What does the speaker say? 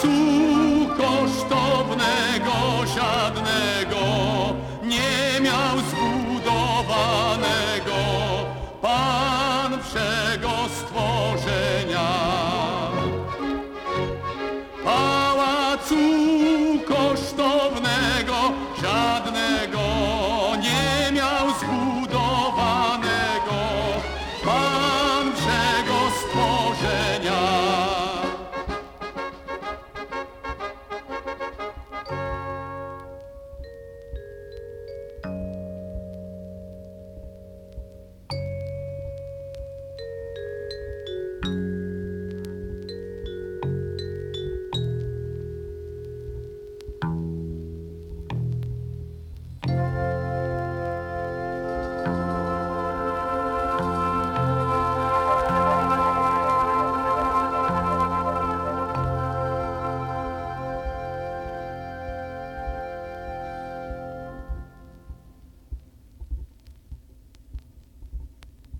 Pałacu kosztownego żadnego nie miał zbudowanego Pan wszego stworzenia.